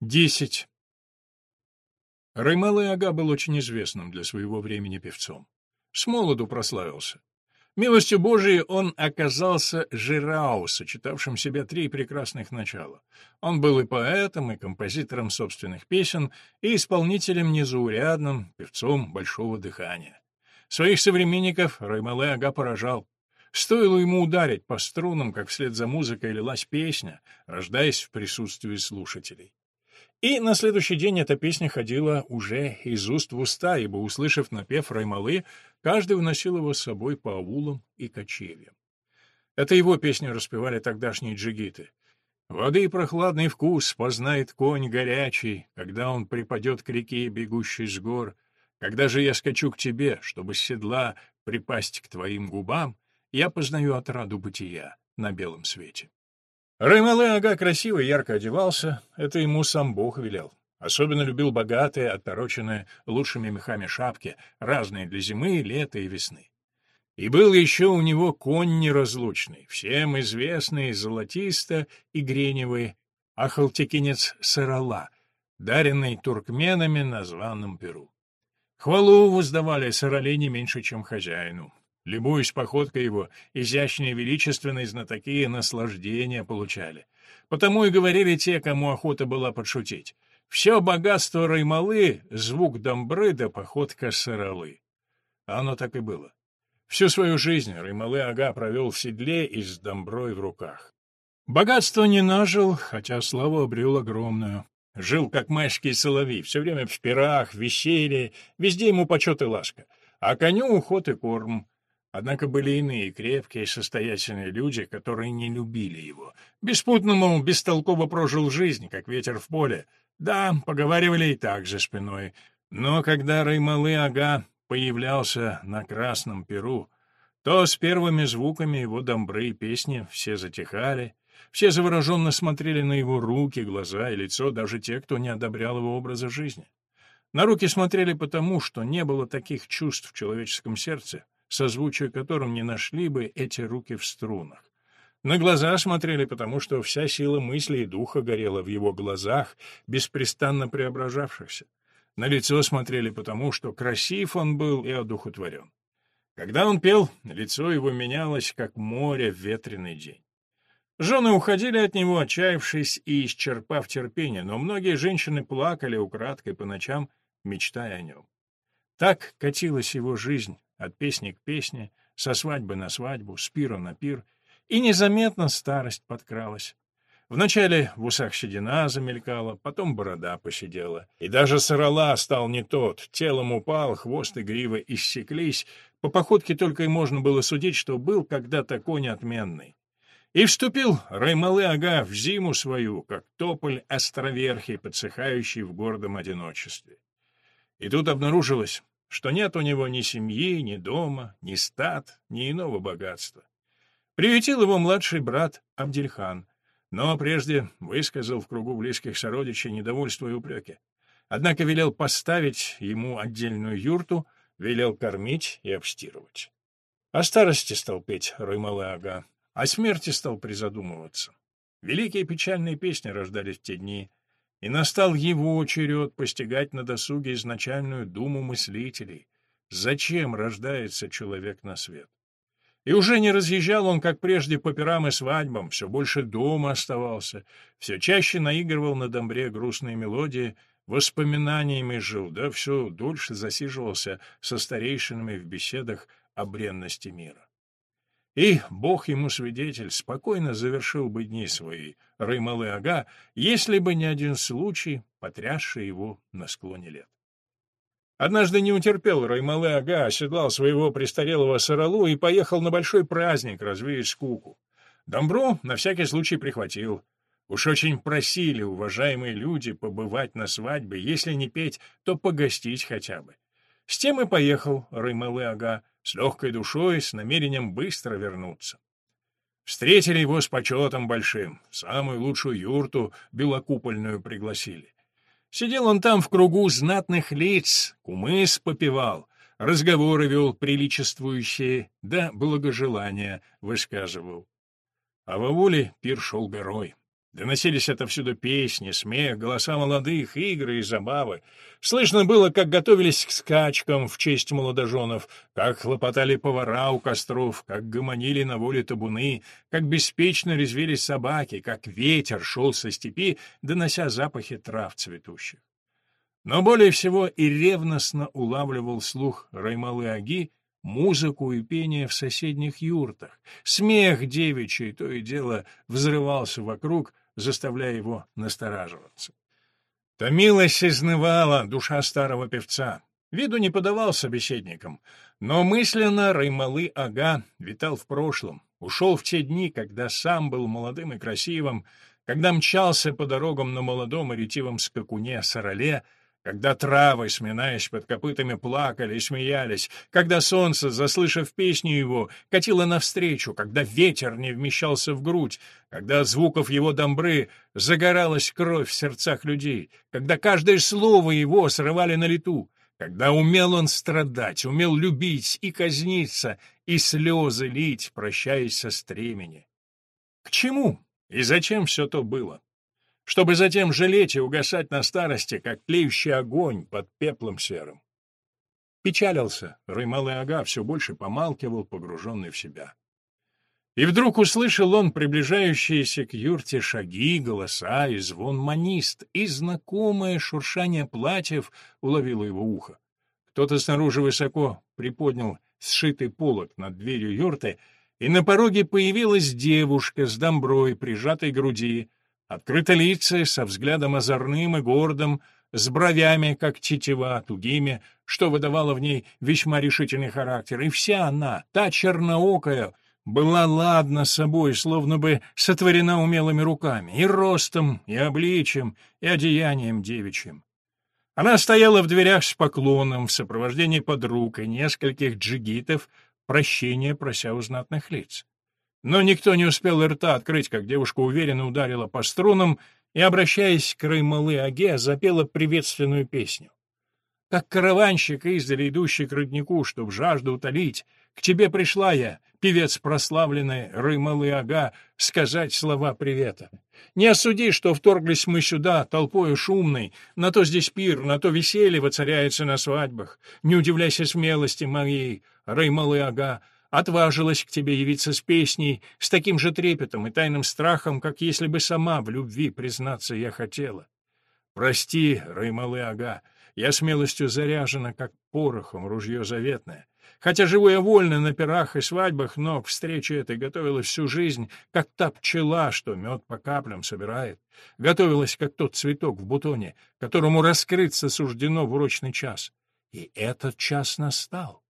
Десять. Раймалы Ага был очень известным для своего времени певцом. С молоду прославился. Милостью Божией он оказался жирау, сочетавшим в себе три прекрасных начала. Он был и поэтом, и композитором собственных песен, и исполнителем незаурядным, певцом большого дыхания. Своих современников Раймалы Ага поражал. Стоило ему ударить по струнам, как вслед за музыкой лилась песня, рождаясь в присутствии слушателей. И на следующий день эта песня ходила уже из уст в уста, ибо, услышав напев Раймалы, каждый уносил его с собой по аулам и кочевьям. Это его песню распевали тогдашние джигиты. «Воды прохладный вкус познает конь горячий, когда он припадет к реке, бегущей с гор. Когда же я скачу к тебе, чтобы с седла припасть к твоим губам, я познаю отраду бытия на белом свете». Раймалы Ага красиво и ярко одевался, это ему сам Бог велел. Особенно любил богатые, оттороченные лучшими мехами шапки, разные для зимы, лета и весны. И был еще у него конь неразлучный, всем известный золотисто и греневый ахалтекинец Сарала, даренный туркменами на званом Перу. Хвалу воздавали Сарале не меньше, чем хозяину. Любуясь походкой его, изящные величественные знатоки наслаждения получали. Потому и говорили те, кому охота была подшутить. Все богатство Раймалы — звук домбры да походка сыролы. А оно так и было. Всю свою жизнь Раймалы Ага провел в седле и с домброй в руках. Богатство не нажил, хотя славу обрел огромную. Жил, как майский соловей, все время в пирах, в веселье, везде ему почет и ласка. А коню уход и корм. Однако были иные крепкие, состоятельные люди, которые не любили его. Беспутному бестолково прожил жизнь, как ветер в поле. Да, поговаривали и так за спиной. Но когда Раймалы Ага появлялся на Красном Перу, то с первыми звуками его домбры и песни все затихали, все завороженно смотрели на его руки, глаза и лицо, даже те, кто не одобрял его образа жизни. На руки смотрели потому, что не было таких чувств в человеческом сердце, созвучие которым не нашли бы эти руки в струнах. На глаза смотрели, потому что вся сила мысли и духа горела в его глазах, беспрестанно преображавшихся. На лицо смотрели, потому что красив он был и одухотворен. Когда он пел, лицо его менялось, как море в ветреный день. Жены уходили от него, отчаявшись и исчерпав терпение, но многие женщины плакали украдкой по ночам, мечтая о нем. Так катилась его жизнь, от песни к песне, со свадьбы на свадьбу, с пира на пир, и незаметно старость подкралась. Вначале в усах седина замелькала, потом борода посидела. И даже сорола стал не тот, телом упал, хвост и грива иссеклись, по походке только и можно было судить, что был когда-то конь отменный. И вступил Раймалы Ага в зиму свою, как тополь островерхий, подсыхающий в гордом одиночестве. И тут обнаружилось, что нет у него ни семьи, ни дома, ни стад, ни иного богатства. Приютил его младший брат Абдельхан, но прежде высказал в кругу близких сородичей недовольство и упреки. Однако велел поставить ему отдельную юрту, велел кормить и обстирывать. О старости стал петь Раймалы Ага, о смерти стал призадумываться. Великие печальные песни рождались в те дни, и настал его черед постигать на досуге изначальную думу мыслителей. Зачем рождается человек на свет? И уже не разъезжал он, как прежде, по пирам и свадьбам, все больше дома оставался, все чаще наигрывал на домбре грустные мелодии, воспоминаниями жил, да все дольше засиживался со старейшинами в беседах о бренности мира. И, Бог ему свидетель, спокойно завершил бы дни свои, Раймалы Ага, если бы не один случай, потрясший его на склоне лет. Однажды не утерпел Раймалы Ага, оседлал своего престарелого соролу и поехал на большой праздник развеять скуку. Домбру на всякий случай прихватил. Уж очень просили уважаемые люди побывать на свадьбе, если не петь, то погостить хотя бы. С тем и поехал Раймалы Ага, с легкой душой, с намерением быстро вернуться. Встретили его с почетом большим, самую лучшую юрту белокупольную пригласили. Сидел он там в кругу знатных лиц, кумыс попивал, разговоры вел приличествующие, да благожелания высказывал. А в Авуле пир шел горой. Доносились отовсюду песни, смех, голоса молодых, игры и забавы. Слышно было, как готовились к скачкам в честь молодоженов, как хлопотали повара у костров, как гомонили на воле табуны, как беспечно резвились собаки, как ветер шел со степи, донося запахи трав цветущих. Но более всего и ревностно улавливал слух Раймалы-Аги музыку и пение в соседних юртах. Смех девичий то и дело взрывался вокруг, заставляя его настораживаться. Томилась и изнывала душа старого певца. Виду не подавал собеседникам, но мысленно Раймалы-ага витал в прошлом, ушел в те дни, когда сам был молодым и красивым, когда мчался по дорогам на молодом и ретивом скакуне Сороле, когда травы, сминаясь под копытами, плакали и смеялись, когда солнце, заслышав песню его, катило навстречу, когда ветер не вмещался в грудь, когда от звуков его домбры загоралась кровь в сердцах людей, когда каждое слово его срывали на лету, когда умел он страдать, умел любить и казниться, и слезы лить, прощаясь со стремени. К чему и зачем все то было? Чтобы затем жалеть и угасать на старости, как тлеющий огонь под пеплом серым. Печалился, Раймалы Ага все больше помалкивал, погруженный в себя. И вдруг услышал он приближающиеся к юрте шаги, голоса и звон манист, и знакомое шуршание платьев уловило его ухо. Кто-то снаружи высоко приподнял сшитый полог над дверью юрты, и на пороге появилась девушка с домброй, прижатой к груди, Открытолицая, со взглядом озорным и гордым, с бровями, как тетива, тугими, что выдавало в ней весьма решительный характер. И вся она, та черноокая, была ладна собой, словно бы сотворена умелыми руками, и ростом, и обличием, и одеянием девичьим. Она стояла в дверях с поклоном в сопровождении подруг и нескольких джигитов, прощения прося у знатных лиц. Но никто не успел рта открыть, как девушка уверенно ударила по струнам и, обращаясь к Раймалы-Аге, запела приветственную песню. Как караванщик, издали идущий к роднику, чтоб жажду утолить, к тебе пришла я, певец прославленный Рымалы-ага, сказать слова привета. Не осуди, что вторглись мы сюда, толпою шумной, на то здесь пир, на то веселье воцаряется на свадьбах. Не удивляйся смелости моей, Рымалы-ага, отважилась к тебе явиться с песней, с таким же трепетом и тайным страхом, как если бы сама в любви признаться я хотела. Прости, Раймалы-ага, я смелостью заряжена, как порохом ружье заветное. Хотя живу я вольно на пирах и свадьбах, но к встрече этой готовилась всю жизнь, как та пчела, что мед по каплям собирает. Готовилась, как тот цветок в бутоне, которому раскрыться суждено в урочный час. И этот час настал.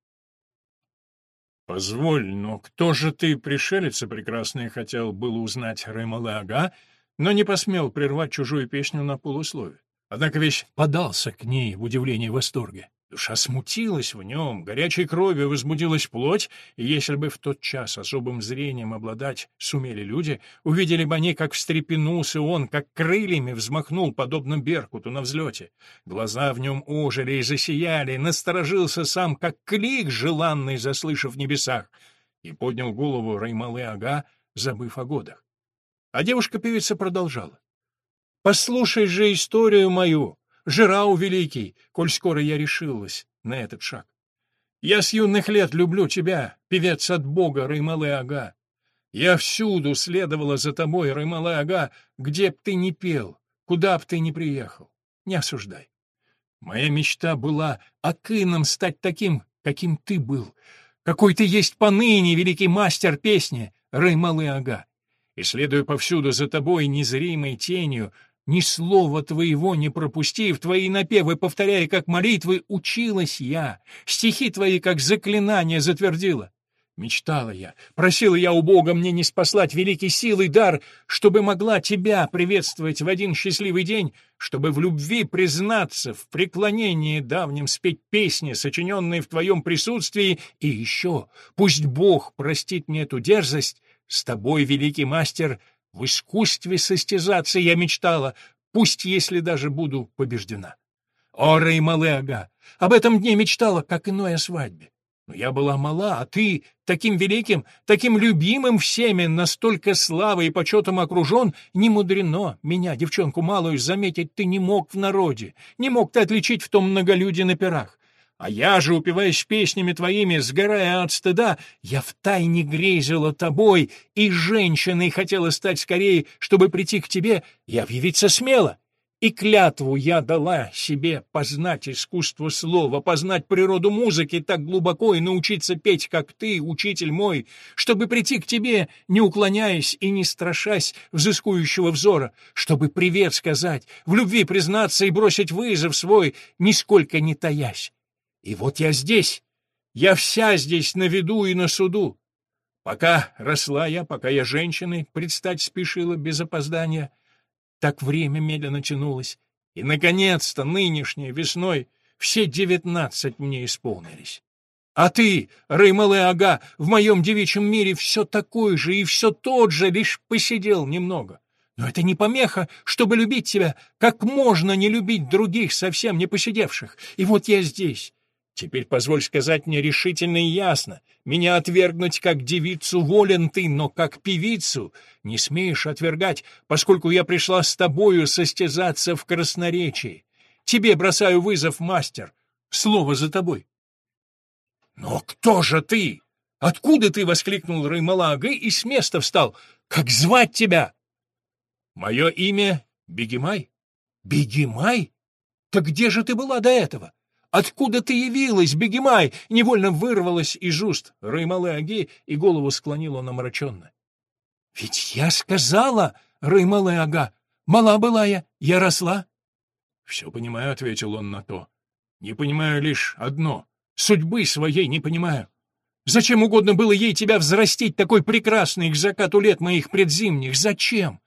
«Позволь, но кто же ты, пришелица прекрасная?» — хотел было узнать Раймала-ага, но не посмел прервать чужую песню на полуслове. Однако весь подался к ней в удивлении и восторге. Душа смутилась в нем, горячей кровью возбудилась плоть, и если бы в тот час особым зрением обладать сумели люди, увидели бы они, как встрепенулся он, как крыльями взмахнул, подобно Беркуту на взлете. Глаза в нем ожили и засияли, насторожился сам, как клик желанный, заслышав в небесах, и поднял голову Раймалы Ага, забыв о годах. А девушка-певица продолжала. «Послушай же историю мою!» Жирау великий, коль скоро я решилась на этот шаг. Я с юных лет люблю тебя, певец от бога Раймалы-ага. Я всюду следовала за тобой, Раймалы-ага, где б ты ни пел, куда б ты ни приехал. Не осуждай. Моя мечта была акином стать таким, каким ты был, какой ты есть поныне, великий мастер песни, Раймалы-ага. И следуя повсюду за тобой незримой тенью, ни слова твоего не пропустив, твои напевы повторяя как молитвы, училась я, стихи твои как заклинание затвердила. Мечтала я, просила я у Бога мне не спаслать великий силой дар, чтобы могла тебя приветствовать в один счастливый день, чтобы в любви признаться, в преклонении давним спеть песни, сочиненные в твоем присутствии, и еще, пусть Бог простит мне эту дерзость, с тобой, великий мастер, в искусстве состязаться я мечтала, пусть если даже буду побеждена. О, Реймалеага, об этом дне мечтала, как иной о свадьбе. Но я была мала, а ты таким великим, таким любимым всеми, настолько славой и почетом окружен, не мудрено меня, девчонку малую, заметить ты не мог в народе, не мог ты отличить в том многолюдии на пирах. А я же, упиваясь песнями твоими, сгорая от стыда, я втайне грезила тобой, и женщиной хотела стать скорее, чтобы прийти к тебе и объявиться смело. И клятву я дала себе познать искусство слова, познать природу музыки так глубоко и научиться петь, как ты, учитель мой, чтобы прийти к тебе, не уклоняясь и не страшась взыскующего взора, чтобы привет сказать, в любви признаться и бросить вызов свой, нисколько не таясь. И вот я здесь. Я вся здесь на виду и на суду. Пока росла я, пока я женщиной предстать спешила без опоздания, так время медленно тянулось. И, наконец-то, нынешней весной все девятнадцать мне исполнились. А ты, Реймале Ага, в моем девичьем мире все такой же и все тот же, лишь посидел немного. Но это не помеха, чтобы любить тебя, как можно не любить других, совсем не посидевших. И вот я здесь, Теперь позволь сказать мне решительно и ясно. Меня отвергнуть как девицу волен ты, но как певицу не смеешь отвергать, поскольку я пришла с тобою состязаться в красноречии. Тебе бросаю вызов, мастер. Слово за тобой. Но кто же ты? Откуда ты? — воскликнул Раймалага и с места встал. Как звать тебя? Мое имя Бегемай. Бегемай? Так где же ты была до этого? Откуда ты явилась, Бегемай?» Невольно вырвалась из уст Раймалы Аги, и голову склонил он омраченно. «Ведь я сказала, Раймалы Ага, мала была я, я росла». «Все понимаю», — ответил он на то. «Не понимаю лишь одно. Судьбы своей не понимаю. Зачем угодно было ей тебя взрастить такой прекрасный к закату лет моих предзимних? Зачем?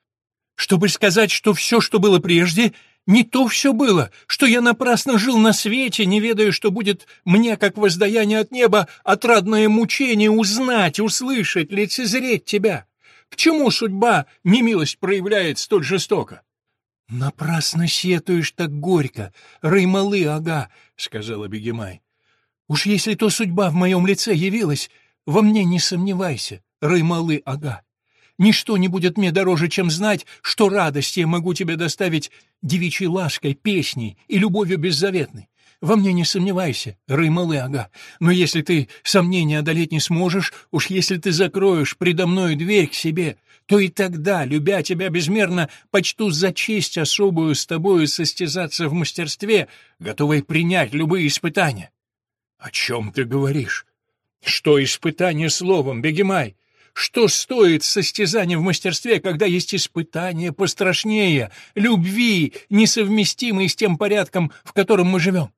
Чтобы сказать, что все, что было прежде, не то все было, что я напрасно жил на свете, не ведая, что будет мне, как воздаяние от неба, отрадное мучение узнать, услышать, лицезреть тебя. К чему судьба немилость проявляет столь жестоко? — Напрасно сетуешь так горько, Раймалы, ага, — сказала Бегемай. — Уж если то судьба в моем лице явилась, во мне не сомневайся, Раймалы, ага. Ничто не будет мне дороже, чем знать, что радость я могу тебе доставить девичьей лаской, песней и любовью беззаветной. Во мне не сомневайся, Рымалы Ага, но если ты сомнения одолеть не сможешь, уж если ты закроешь предо мной дверь к себе, то и тогда, любя тебя безмерно, почту за честь особую с тобою состязаться в мастерстве, готовой принять любые испытания. — О чем ты говоришь? Что испытание словом, Бегемай? Что стоит состязание в мастерстве, когда есть испытания пострашнее, любви, несовместимые с тем порядком, в котором мы живем?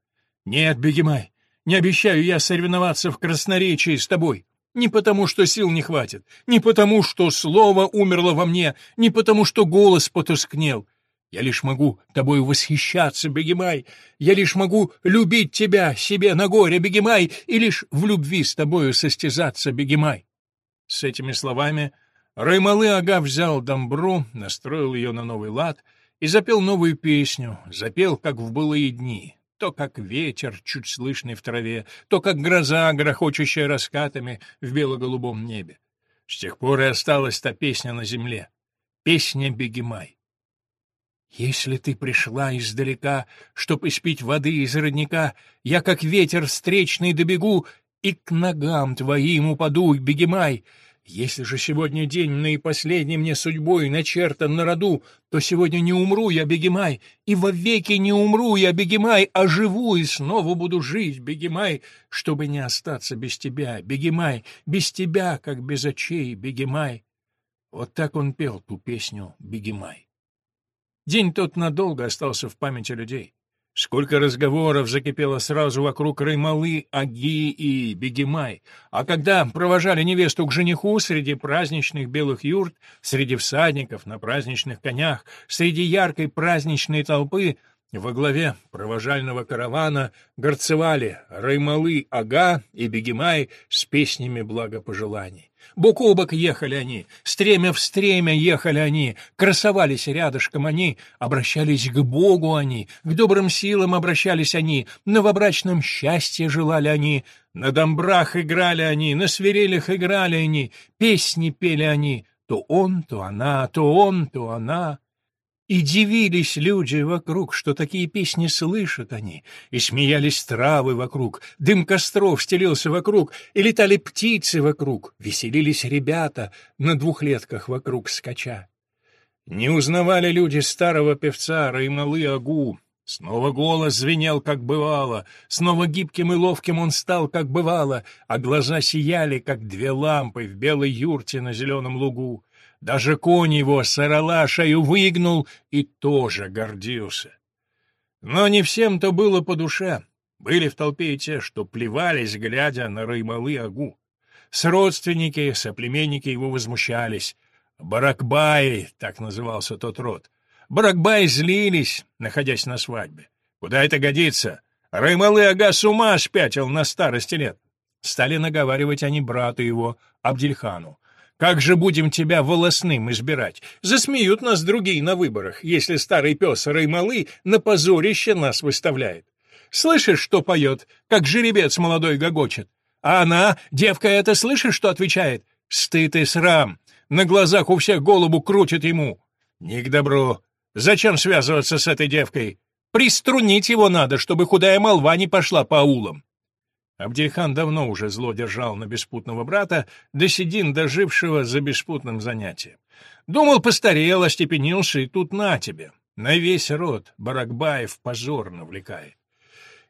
Нет, Бегемай, не обещаю я соревноваться в красноречии с тобой. Не потому, что сил не хватит, не потому, что слово умерло во мне, не потому, что голос потускнел. Я лишь могу тобой восхищаться, Бегемай. Я лишь могу любить тебя, себе на горе, Бегемай, и лишь в любви с тобою состязаться, Бегемай. С этими словами Раймалы Ага взял дамбру, настроил ее на новый лад и запел новую песню, запел, как в былые дни, то как ветер, чуть слышный в траве, то как гроза, грохочущая раскатами в бело-голубом небе. С тех пор и осталась та песня на земле. Песня Бегемай. Если ты пришла издалека, чтоб испить воды из родника, я, как ветер встречный, добегу и к ногам твоим упаду, Бегемай. Если же сегодня день наипоследней мне судьбой начертан на роду, то сегодня не умру я, Бегемай, и вовеки не умру я, Бегемай, а живу и снова буду жить, Бегемай, чтобы не остаться без тебя, Бегемай, без тебя, как без очей, Бегемай. Вот так он пел ту песню «Бегемай». День тот надолго остался в памяти людей. Сколько разговоров закипело сразу вокруг Раймалы, Аги и Бегемай. А когда провожали невесту к жениху среди праздничных белых юрт, среди всадников на праздничных конях, среди яркой праздничной толпы, во главе провожального каравана горцевали Раймалы, Ага и Бегемай с песнями благопожеланий. Бок о бок ехали они, стремя в стремя ехали они, красовались рядышком они, обращались к Богу они, к добрым силам обращались они, новобрачном счастье желали они, на домбрах играли они, на свирелях играли они, песни пели они, то он, то она, то он, то она. И дивились люди вокруг, что такие песни слышат они, и смеялись травы вокруг, дым костров стелился вокруг, и летали птицы вокруг, веселились ребята на двухлетках вокруг скача. Не узнавали люди старого певца Раймалы Агу. Снова голос звенел, как бывало, снова гибким и ловким он стал, как бывало, а глаза сияли, как две лампы в белой юрте на зеленом лугу. Даже конь его сорола шею выгнул и тоже гордился. Но не всем-то было по душе. Были в толпе и те, что плевались, глядя на Раймалы Агу. С родственники, соплеменники его возмущались. Баракбаи, так назывался тот род. Баракбаи злились, находясь на свадьбе. Куда это годится? Раймалы Ага с ума спятил на старости лет. Стали наговаривать они брату его, Абдельхану. Как же будем тебя волосным избирать? Засмеют нас другие на выборах, если старый пес Раймалы на позорище нас выставляет. Слышишь, что поет, как жеребец молодой гогочет? А она, девка эта, слышишь, что отвечает? Стыд и срам. На глазах у всех голову крутит ему. Не к добру. Зачем связываться с этой девкой? Приструнить его надо, чтобы худая молва не пошла по аулам. Абдельхан давно уже зло держал на беспутного брата, до седин дожившего за беспутным занятием. Думал, постарел, остепенился, и тут на тебе. На весь род Баракбаев позор навлекает.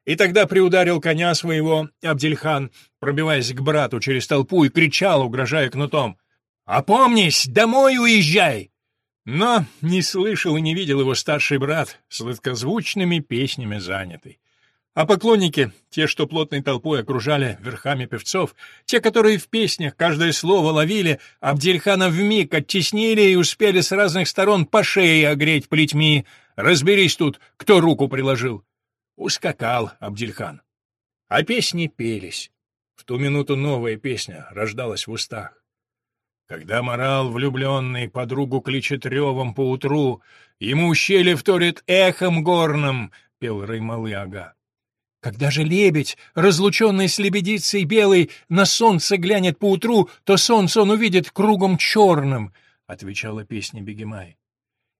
И тогда приударил коня своего Абдельхан, пробиваясь к брату через толпу, и кричал, угрожая кнутом. «Опомнись, домой уезжай!» Но не слышал и не видел его старший брат, сладкозвучными песнями занятый. А поклонники, те, что плотной толпой окружали верхами певцов, те, которые в песнях каждое слово ловили, Абдельхана вмиг оттеснили и успели с разных сторон по шее огреть плетьми. Разберись тут, кто руку приложил. Ускакал Абдельхан. А песни пелись. В ту минуту новая песня рождалась в устах. Когда морал влюбленный подругу кличет ревом поутру, ему ущелье вторит эхом горным, — пел Раймалы Ага. Когда же лебедь, разлученный с лебедицей белой, на солнце глянет поутру, то солнце он увидит кругом черным, — отвечала песня Бегемай.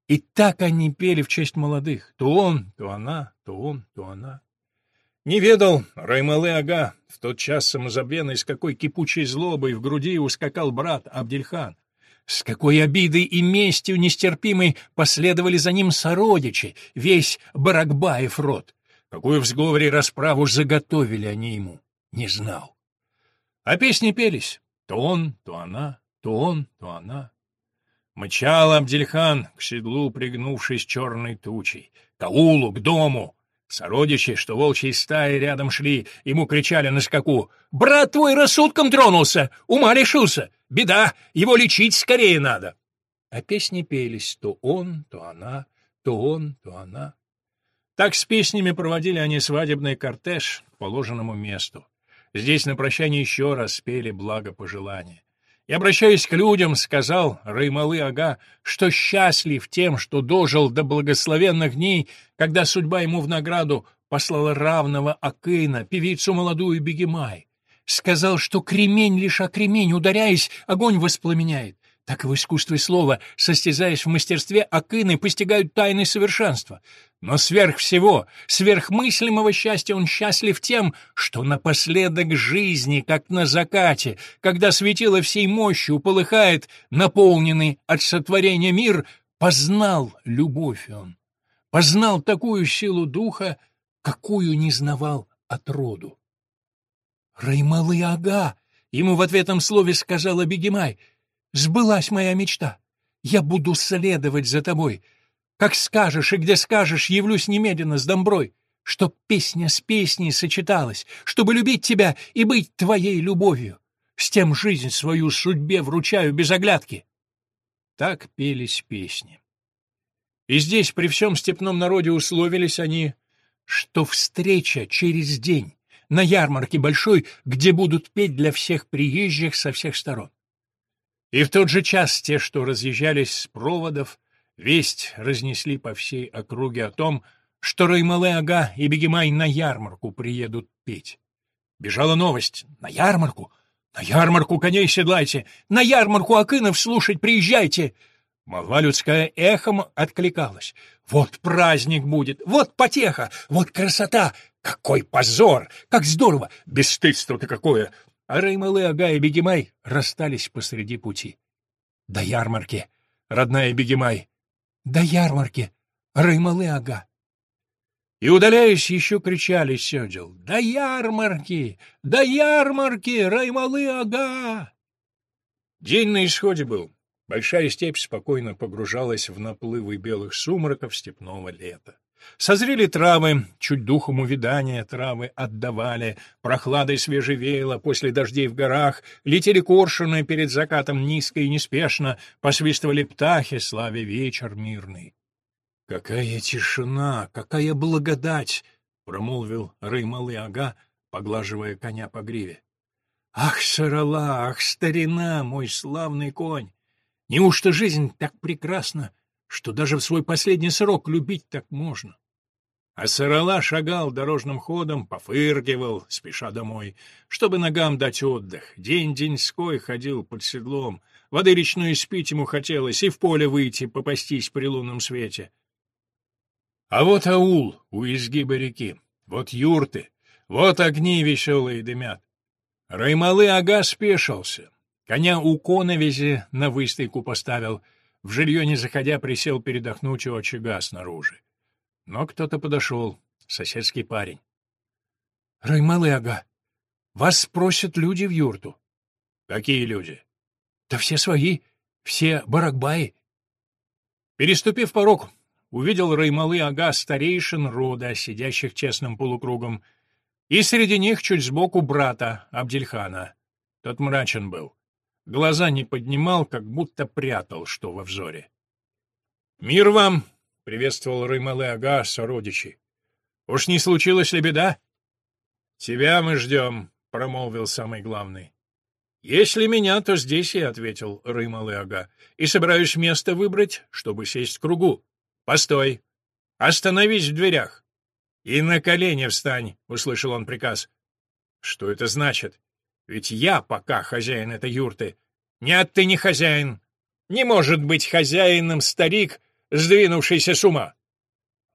И так они пели в честь молодых. То он, то она, то он, то она. Не ведал Раймалы Ага в тот час самозабвенный, с какой кипучей злобой в груди ускакал брат Абдельхан. С какой обидой и местью нестерпимой последовали за ним сородичи, весь Баракбаев род. Какую в сговоре расправу заготовили они ему, не знал. А песни пелись. То он, то она, то он, то она. Мчал Абдельхан к седлу, пригнувшись черной тучей, к аулу, к дому. Сородичи, что волчьей стаи рядом шли, ему кричали на скаку. «Брат твой рассудком тронулся, ума лишился. Беда, его лечить скорее надо». А песни пелись то он, то она, то он, то она. Так с песнями проводили они свадебный кортеж к положенному месту. Здесь на прощание еще раз спели благопожелания. И, обращаясь к людям, сказал Раймалы Ага, что счастлив тем, что дожил до благословенных дней, когда судьба ему в награду послала равного Акына, певицу молодую Бегемай. Сказал, что кремень лишь о кремень, ударяясь, огонь воспламеняет. Так и в искусстве слова, состязаясь в мастерстве, акины постигают тайны совершенства. Но сверх всего, сверх мыслимого счастья он счастлив тем, что напоследок жизни, как на закате, когда светило всей мощью полыхает, наполненный от сотворения мир, познал любовь он. Познал такую силу духа, какую не знавал от роду. «Раймалы ага!» — ему в ответном слове сказала Бегемай — Сбылась моя мечта. Я буду следовать за тобой. Как скажешь и где скажешь, явлюсь немедленно с домброй, чтоб песня с песней сочеталась, чтобы любить тебя и быть твоей любовью. С тем жизнь свою судьбе вручаю без оглядки. Так пелись песни. И здесь при всем степном народе условились они, что встреча через день на ярмарке большой, где будут петь для всех приезжих со всех сторон. И в тот же час те, что разъезжались с проводов, весть разнесли по всей округе о том, что Раймалы-ага и Бегемай на ярмарку приедут петь. Бежала новость. На ярмарку? На ярмарку коней седлайте! На ярмарку Акынов слушать приезжайте! Молва людская эхом откликалась. Вот праздник будет, вот потеха, вот красота! Какой позор! Как здорово! Бесстыдство-то какое! А Раймалы, Ага и Бегемай расстались посреди пути. До ярмарки, родная Бегемай! До ярмарки, Раймалы, Ага! И, удаляясь, еще кричали сёдел. «До ярмарки! До ярмарки! Раймалы, ага!» День на исходе был. Большая степь спокойно погружалась в наплывы белых сумраков степного лета. Созрели травы, чуть духом увядания травы отдавали, прохладой свежевеяло после дождей в горах, летели коршуны перед закатом низко и неспешно, посвистывали птахи, славя вечер мирный. «Какая тишина! Какая благодать!» — промолвил Раймалы Ага, поглаживая коня по гриве. «Ах, Сарала! Ах, старина, мой славный конь! Неужто жизнь так прекрасна, что даже в свой последний срок любить так можно?» А Сарала шагал дорожным ходом, пофыркивал, спеша домой, чтобы ногам дать отдых. День-деньской ходил под седлом. Воды речной спить ему хотелось и в поле выйти, попастись при лунном свете. А вот аул у изгиба реки, вот юрты, вот огни веселые дымят. Раймалы ага спешился, коня у коновизи на выстойку поставил, в жилье не заходя присел передохнуть у очага снаружи. Но кто-то подошел, соседский парень. — Раймалы ага, вас спросят люди в юрту. — Какие люди? — Да все свои, все баракбаи. Переступив порог, увидел Раймалы ага старейшин рода, сидящих честным полукругом, и среди них чуть сбоку брата, Абдельхана. Тот мрачен был. Глаза не поднимал, как будто прятал что во взоре. «Мир вам!» — приветствовал Раймалы ага сородичи. «Уж не случилась ли беда?» «Тебя мы ждем», — промолвил самый главный. «Если меня, то здесь я», — ответил Раймалы ага, — «и собираюсь место выбрать, чтобы сесть в кругу». «Постой! Остановись в дверях!» «И на колени встань!» — услышал он приказ. «Что это значит? Ведь я пока хозяин этой юрты. Нет, ты не хозяин. Не может быть хозяином старик, сдвинувшийся с ума».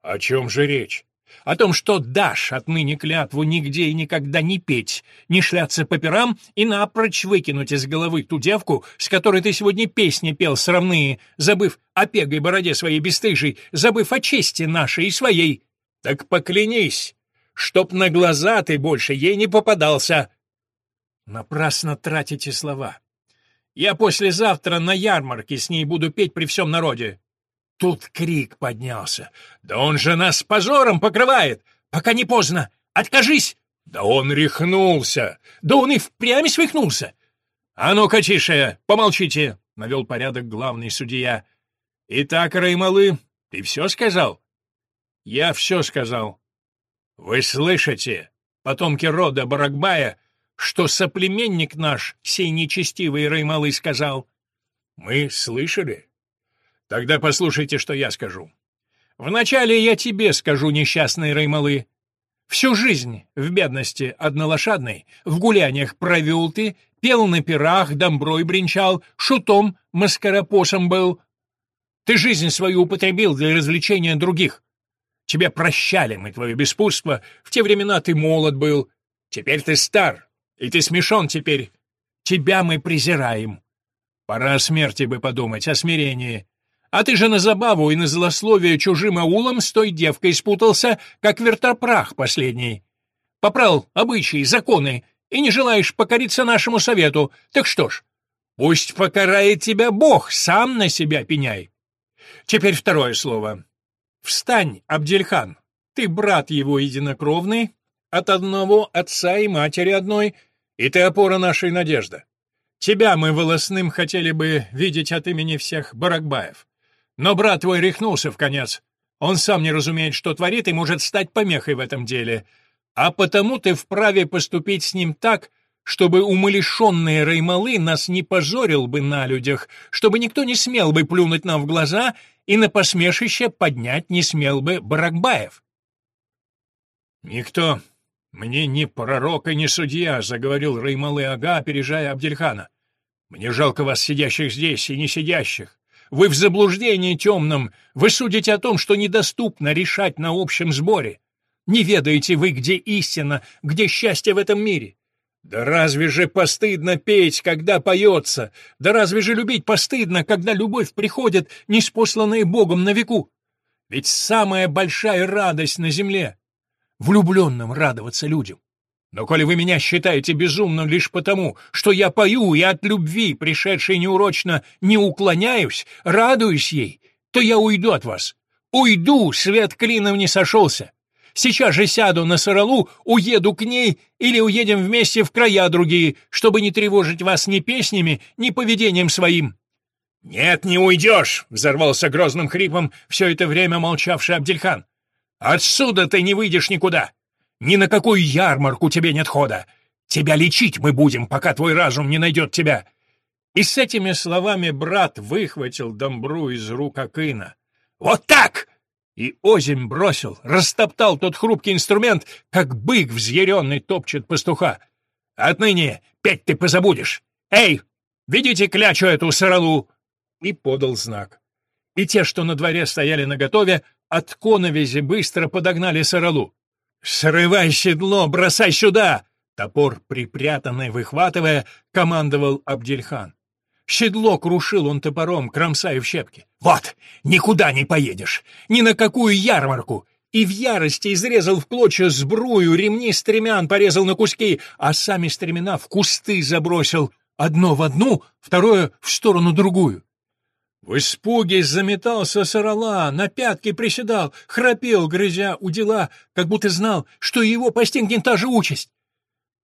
«О чем же речь?» о том, что дашь отныне клятву нигде и никогда не петь, не шляться по пирам и напрочь выкинуть из головы ту девку, с которой ты сегодня песни пел сравные, забыв о пегой бороде своей бесстыжей, забыв о чести нашей и своей. Так поклянись, чтоб на глаза ты больше ей не попадался. Напрасно тратите слова. Я послезавтра на ярмарке с ней буду петь при всем народе. Тут крик поднялся. «Да он же нас позором покрывает! Пока не поздно! Откажись!» «Да он рехнулся! Да он и впрямь свихнулся!» «А ну-ка, тише! Помолчите!» — навел порядок главный судья. «Итак, Раймалы, ты все сказал?» «Я все сказал». «Вы слышите, потомки рода Баракбая, что соплеменник наш, сей нечестивый Раймалы, сказал?» «Мы слышали?» Тогда послушайте, что я скажу. Вначале я тебе скажу, несчастный Раймалы. Всю жизнь в бедности однолошадной, в гуляниях провел ты, пел на пирах, домброй бренчал, шутом, маскаропосом был. Ты жизнь свою употребил для развлечения других. Тебе прощали мы твое беспутство, в те времена ты молод был. Теперь ты стар, и ты смешон теперь. Тебя мы презираем. Пора о смерти бы подумать, о смирении. А ты же на забаву и на злословие чужим аулом с той девкой спутался, как вертопрах последний. Попрал обычаи, законы, и не желаешь покориться нашему совету. Так что ж, пусть покарает тебя Бог, сам на себя пеняй. Теперь второе слово. Встань, Абдельхан, ты брат его единокровный, от одного отца и матери одной, и ты опора нашей надежды. Тебя мы волосным хотели бы видеть от имени всех Баракбаев. Но брат твой рехнулся в конец. Он сам не разумеет, что творит, и может стать помехой в этом деле. А потому ты вправе поступить с ним так, чтобы умалишенные Раймалы нас не позорил бы на людях, чтобы никто не смел бы плюнуть нам в глаза и на посмешище поднять не смел бы Баракбаев. «Никто мне не пророк и не судья», — заговорил Раймалы Ага, опережая Абдельхана. «Мне жалко вас, сидящих здесь и не сидящих. Вы в заблуждении темном, вы судите о том, что недоступно решать на общем сборе. Не ведаете вы, где истина, где счастье в этом мире. Да разве же постыдно петь, когда поется? Да разве же любить постыдно, когда любовь приходит, неспосланная Богом на веку? Ведь самая большая радость на земле — влюбленным радоваться людям. Но коли вы меня считаете безумным лишь потому, что я пою и от любви, пришедшей неурочно, не уклоняюсь, радуюсь ей, то я уйду от вас. Уйду, свет клином не сошелся. Сейчас же сяду на соролу, уеду к ней или уедем вместе в края другие, чтобы не тревожить вас ни песнями, ни поведением своим». «Нет, не уйдешь!» — взорвался грозным хрипом все это время молчавший Абдельхан. «Отсюда ты не выйдешь никуда! Ни на какую ярмарку тебе нет хода! Тебя лечить мы будем, пока твой разум не найдет тебя!» И с этими словами брат выхватил домбру из рук Акына. «Вот так!» И озимь бросил, растоптал тот хрупкий инструмент, как бык взъяренный топчет пастуха. «Отныне петь ты позабудешь! Эй, ведите клячу эту соролу!» И подал знак. И те, что на дворе стояли наготове, от коновизи быстро подогнали соролу. «Срывай седло, бросай сюда!» Топор, припрятанный, выхватывая, командовал Абдельхан. Седло крушил он топором, кромсая в щепки. «Вот, никуда не поедешь! Ни на какую ярмарку!» И в ярости изрезал в клочья сбрую, ремни стремян порезал на куски, а сами стремена в кусты забросил. Одно в одну, второе в сторону другую. В испуге заметался сорола, на пятки приседал, храпел, грызя у дела, как будто знал, что его постигнет та же участь.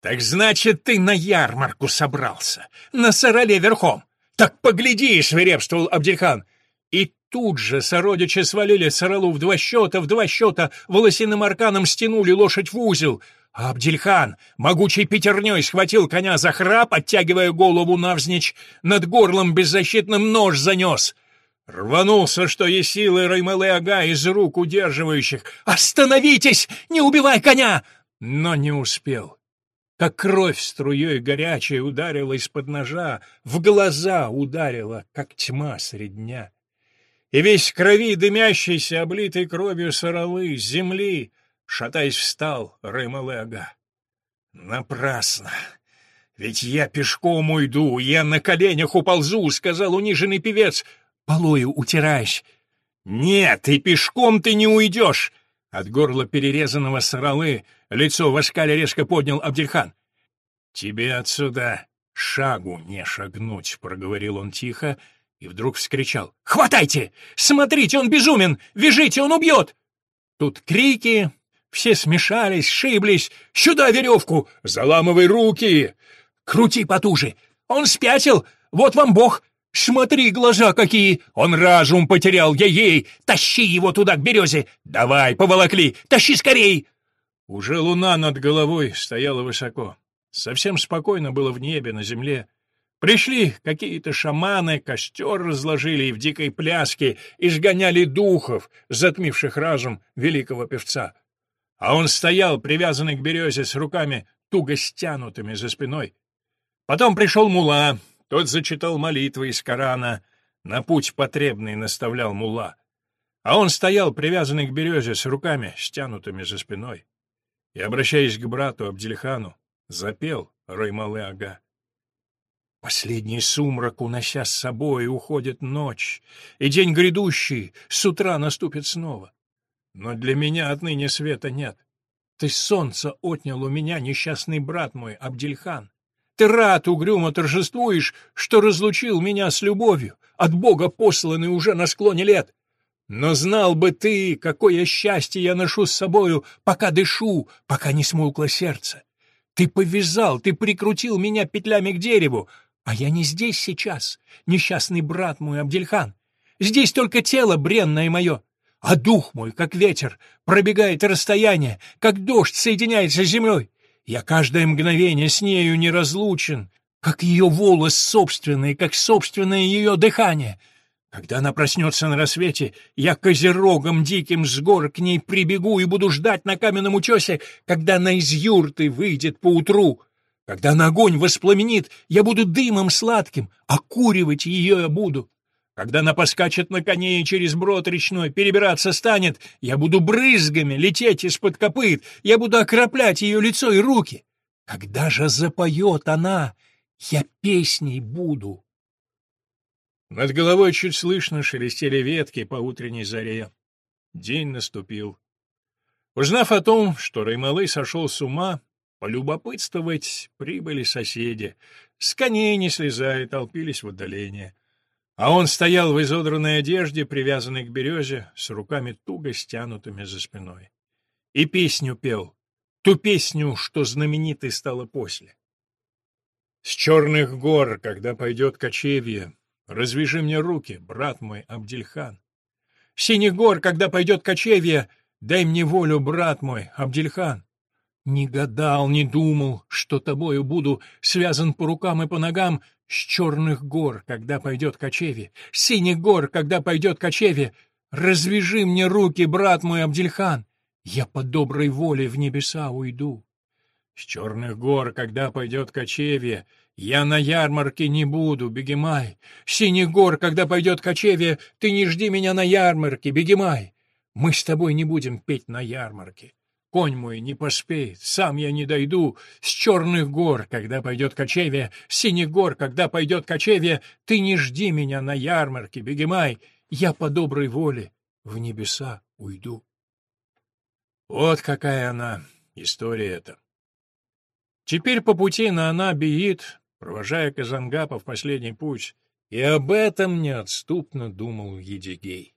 «Так значит, ты на ярмарку собрался, на сороле верхом!» «Так погляди!» — свирепствовал Абдельхан. И тут же сородичи свалили соролу в два счета, в два счета, волосяным арканом стянули лошадь в узел. Абдельхан могучей пятерней схватил коня за храп, оттягивая голову навзничь, над горлом беззащитным нож занес. Рванулся, что есть силы Раймалы Ага из рук удерживающих. «Остановитесь! Не убивай коня!» Но не успел как кровь струей горячей ударила из-под ножа, в глаза ударила, как тьма средь дня. И весь крови дымящийся, облитый кровью соролы, земли, шатаясь, встал Рэмалеага. Напрасно! Ведь я пешком уйду, я на коленях уползу, — сказал униженный певец. Полою утираешь. Нет, и пешком ты не уйдешь. От горла перерезанного соролы Лицо в оскале резко поднял Абдельхан. «Тебе отсюда шагу не шагнуть», — проговорил он тихо и вдруг вскричал. «Хватайте! Смотрите, он безумен! Вяжите, он убьет!» Тут крики, все смешались, шиблись. «Сюда веревку! Заламывай руки! Крути потуже! Он спятил! Вот вам Бог! Смотри, глаза какие! Он разум потерял, ей-ей! Тащи его туда, к березе! Давай, поволокли! Тащи скорей!» Уже луна над головой стояла высоко. Совсем спокойно было в небе, на земле. Пришли какие-то шаманы, костер разложили и в дикой пляске изгоняли духов, затмивших разум великого певца. А он стоял, привязанный к березе, с руками туго стянутыми за спиной. Потом пришел мула, тот зачитал молитвы из Корана, на путь потребный наставлял мула. А он стоял, привязанный к березе, с руками стянутыми за спиной и, обращаясь к брату Абдельхану, запел Раймалы-ага. Последний сумрак, унося с собой, уходит ночь, и день грядущий с утра наступит снова. Но для меня отныне света нет. Ты солнце отнял у меня, несчастный брат мой, Абдельхан. Ты рад угрюмо торжествуешь, что разлучил меня с любовью, от Бога посланный уже на склоне лет. Но знал бы ты, какое счастье я ношу с собою, пока дышу, пока не смолкло сердце. Ты повязал, ты прикрутил меня петлями к дереву, а я не здесь сейчас, несчастный брат мой Абдельхан. Здесь только тело бренное мое, а дух мой, как ветер, пробегает расстояние, как дождь соединяется с землей. Я каждое мгновение с нею неразлучен, как ее волос собственный, как собственное ее дыхание. Когда она проснется на рассвете, я козерогом диким с гор к ней прибегу и буду ждать на каменном утесе, когда она из юрты выйдет поутру. Когда она огонь воспламенит, я буду дымом сладким, окуривать ее я буду. Когда она поскачет на коне и через брод речной перебираться станет, я буду брызгами лететь из-под копыт, я буду окроплять ее лицо и руки. Когда же запоет она, я песней буду. Над головой чуть слышно шелестели ветки по утренней заре. День наступил. Узнав о том, что Раймалы сошел с ума, полюбопытствовать прибыли соседи. С коней не слезая, толпились в отдалении. А он стоял в изодранной одежде, привязанной к березе, с руками туго стянутыми за спиной. И песню пел, ту песню, что знаменитой стала после. «С черных гор, когда пойдет кочевье, развяжи мне руки, брат мой Абдельхан. С синих гор, когда пойдет кочевье, дай мне волю, брат мой Абдельхан. Не гадал, не думал, что тобою буду связан по рукам и по ногам с черных гор, когда пойдет кочевье, с синих гор, когда пойдет кочевье. Развяжи мне руки, брат мой Абдельхан, я по доброй воле в небеса уйду. С черных гор, когда пойдет кочевье, я на ярмарке не буду, бегемай. С синих гор, когда пойдет кочевье, ты не жди меня на ярмарке, бегемай. Мы с тобой не будем петь на ярмарке. Конь мой не поспеет, сам я не дойду. С черных гор, когда пойдет кочевье, с синих гор, когда пойдет кочевье, ты не жди меня на ярмарке, бегемай, я по доброй воле в небеса уйду. Вот какая она, история эта. Теперь по пути на она биит, провожая Казангапа в последний путь, и об этом неотступно думал Едигей.